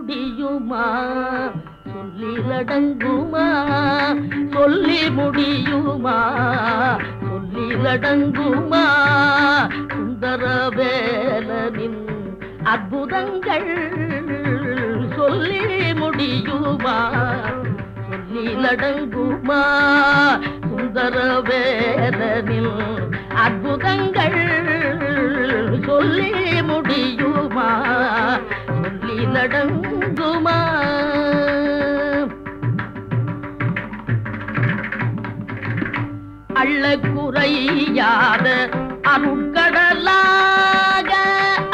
முடியுமா? சொல்லிலடங்குமா சொல்லி முடியுமா? சொல்லிலடங்குமா சுந்தரவேலனின் அற்புதங்கள் சொல்லி முடியுமா? சொல்லிலடங்குமா சுந்தரவேலனில் அற்புதங்கள் சொல்லி முடியுமா? சொல்லிலடங்குமா அள்ள குறையாத அருட்கடலாக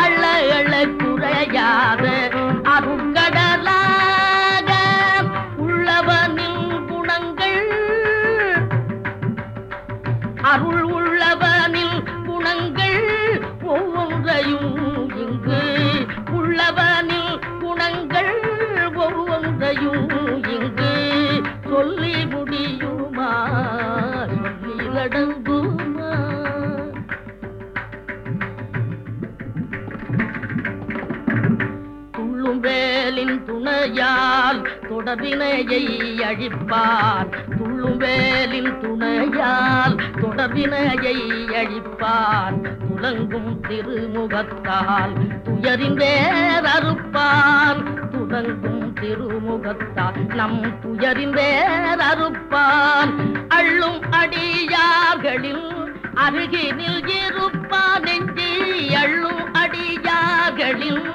அள்ள அள்ள குறையாத அருட்கடலாக உள்ளவனின் குணங்கள் அருள் உள்ளவன் சொல்லிலடங்குமா துள்ளும் வேலின் துணையால் தொடர்பினையை அழிப்பார். துள்ளும் வேலின் துணையால் தொடர்பினையை அழிப்பார். துலங்கும் திருமுகத்தால் துயரின் வேற நம் துயரின் வேறறுப்பான் அள்ளும் அடியார்களில் அருகினில் இருப்பான் நெஞ்சி. அள்ளும் அடியார்களில்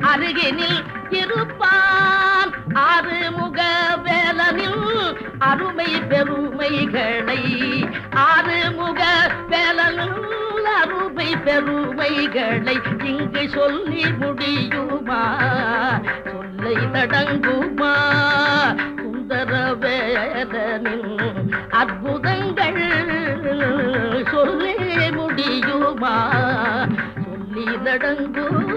அருகினில் இருப்பான். ஆறுமுக வேலனில் அருமை பெருமைகளை. ஆறுமுக வேலனில் அருமை பெருமைகளை இங்கு சொல்லி முடியுமா? சொல்லை தடங்கு வேலனில் அற்புதங்கள் சொல்லி முடியுமா? சொல்லி நடங்கும்